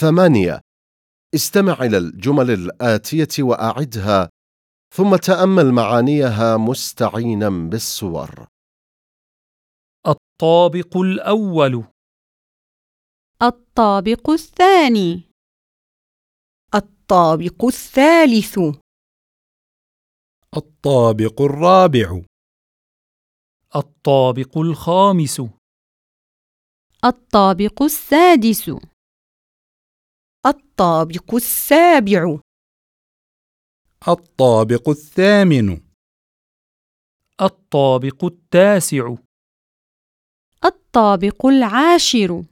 ثمانية. استمع إلى الجمل الآتية وأعدها ثم تأمل معانيها مستعينا بالصور. الطابق الأول. الطابق الثاني. الطابق الثالث. الطابق الرابع. الطابق الخامس. الطابق السادس. الطابق السابع. الطابق الثامن. الطابق التاسع. الطابق العاشر.